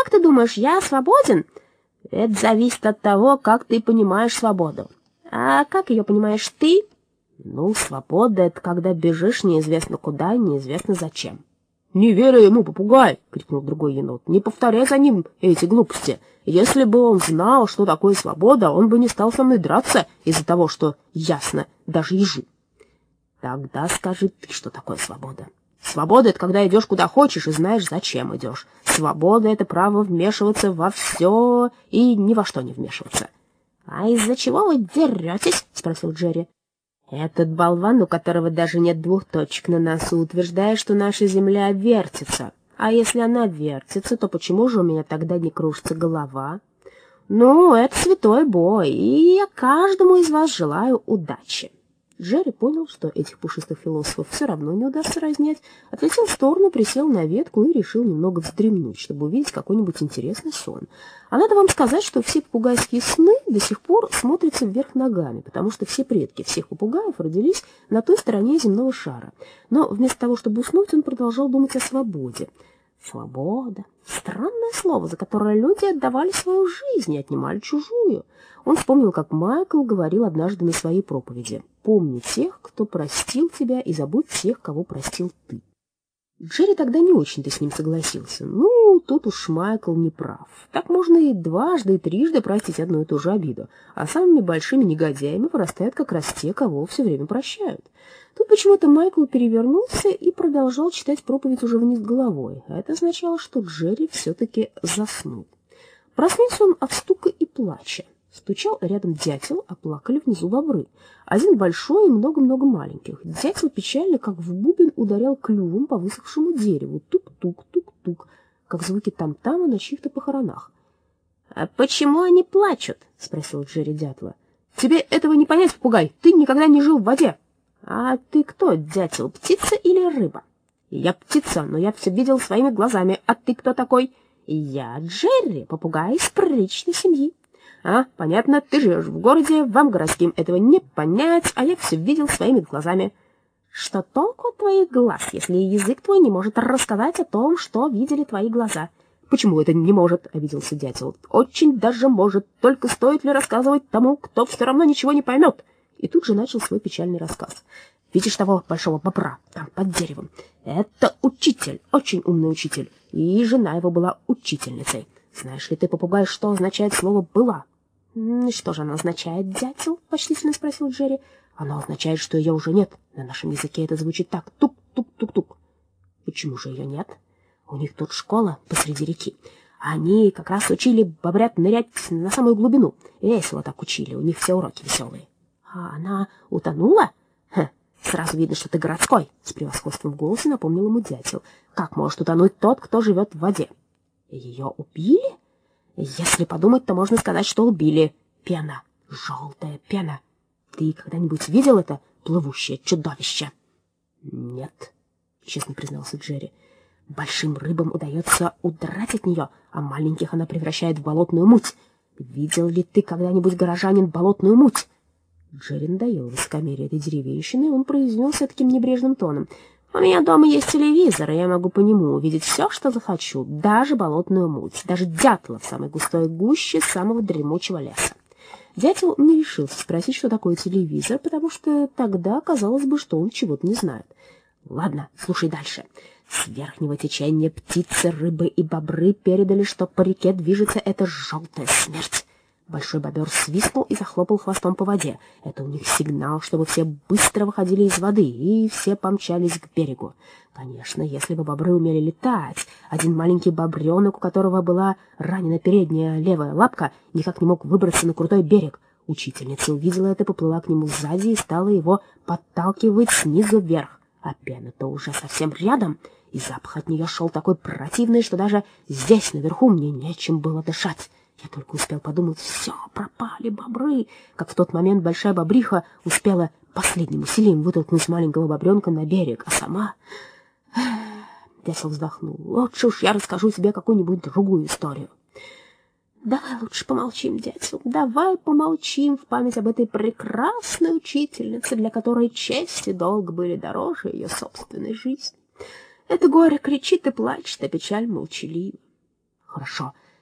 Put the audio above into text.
как ты думаешь, я свободен? Это зависит от того, как ты понимаешь свободу. А как ее понимаешь ты? Ну, свобода — это когда бежишь неизвестно куда неизвестно зачем. — Не верю ему, попугай! — крикнул другой енот. — Не повторяй за ним эти глупости. Если бы он знал, что такое свобода, он бы не стал со мной драться из-за того, что ясно даже ежу. Тогда скажи ты, что такое свобода. Свобода — это когда идешь куда хочешь и знаешь, зачем идешь. Свобода — это право вмешиваться во все и ни во что не вмешиваться. — А из-за чего вы деретесь? — спросил Джерри. Этот болван, у которого даже нет двух точек на носу, утверждает, что наша земля вертится. А если она вертится, то почему же у меня тогда не кружится голова? Ну, это святой бой, и я каждому из вас желаю удачи. Джерри понял, что этих пушистых философов все равно не удастся разнять, отлетел в сторону, присел на ветку и решил немного вздремнуть, чтобы увидеть какой-нибудь интересный сон. А надо вам сказать, что все попугайские сны до сих пор смотрятся вверх ногами, потому что все предки всех попугаев родились на той стороне земного шара. Но вместо того, чтобы уснуть, он продолжал думать о свободе. Свобода. Странное слово, за которое люди отдавали свою жизнь и отнимали чужую. Он вспомнил, как Майкл говорил однажды на своей проповеди. «Помни тех, кто простил тебя, и забудь тех, кого простил ты». Джерри тогда не очень-то с ним согласился. Ну, тут уж Майкл не прав. Так можно и дважды, и трижды простить одну и ту же обиду. А самыми большими негодяями вырастают как раз те, кого все время прощают. Тут почему-то Майкл перевернулся и продолжал читать проповедь уже вниз головой. А это означало, что Джерри все-таки заснул. Проснулся он от стука и плача. Стучал рядом дятел, а плакали внизу бобры. Один большой и много-много маленьких. Дятел печально, как в бубен, ударял клювом по высохшему дереву. Тук-тук, тук-тук, как звуки там-тама на чьих-то похоронах. — А почему они плачут? — спросил Джерри дятла. — Тебе этого не понять, попугай. Ты никогда не жил в воде. — А ты кто, дятел, птица или рыба? — Я птица, но я все видел своими глазами. А ты кто такой? — Я Джерри, попугай из приличной семьи. А, понятно, ты живешь в городе, вам городским этого не понять, а я все видел своими глазами. Что толку от твоих глаз, если язык твой не может рассказать о том, что видели твои глаза? Почему это не может, обиделся дятел. Очень даже может, только стоит ли рассказывать тому, кто все равно ничего не поймет? И тут же начал свой печальный рассказ. Видишь того большого бобра там под деревом? Это учитель, очень умный учитель, и жена его была учительницей. Знаешь ли ты, попугай, что означает слово «была»? «Что же оно означает, дятел?» — почтительно спросил Джерри. «Оно означает, что ее уже нет. На нашем языке это звучит так. Тук-тук-тук-тук». «Почему же ее нет? У них тут школа посреди реки. Они как раз учили бобрят нырять на самую глубину. Весело так учили, у них все уроки веселые». «А она утонула?» Ха, «Сразу видно, что ты городской», — с превосходством в голосе напомнил ему дятел. «Как может утонуть тот, кто живет в воде?» «Ее убили?» Если подумать, то можно сказать, что убили. Пена, желтая пена. Ты когда-нибудь видел это плывущее чудовище? Нет, честно признался Джерри. Большим рыбам удается удрать от нее, а маленьких она превращает в болотную муть. Видел ли ты когда-нибудь, горожанин, болотную муть? Джерри надоел высокомерие этой деревенщины, и он произнес таким небрежным тоном — у меня дома есть телевизор, и я могу по нему увидеть все, что захочу, даже болотную муть, даже дятла в самой густой гуще самого дремучего леса. Дятел не решился спросить, что такое телевизор, потому что тогда казалось бы, что он чего-то не знает. Ладно, слушай дальше. С верхнего течения птицы, рыбы и бобры передали, что по реке движется эта желтая смерть. Большой бобер свистнул и захлопал хвостом по воде. Это у них сигнал, чтобы все быстро выходили из воды, и все помчались к берегу. Конечно, если бы бобры умели летать, один маленький бобренок, у которого была ранена передняя левая лапка, никак не мог выбраться на крутой берег. Учительница увидела это, поплыла к нему сзади и стала его подталкивать снизу вверх. А пена-то уже совсем рядом, и запах от нее шел такой противный, что даже здесь, наверху, мне нечем было дышать. Я только успел подумать, все, пропали бобры, как в тот момент большая бобриха успела последним усилием вытолкнуть маленького бобренка на берег, а сама... Дятел вздохнул. Лучше уж я расскажу тебе какую-нибудь другую историю. Давай лучше помолчим, дятел, давай помолчим в память об этой прекрасной учительнице, для которой честь и долг были дороже ее собственной жизни. Это горе кричит и плачет, а печаль молчалива. Хорошо,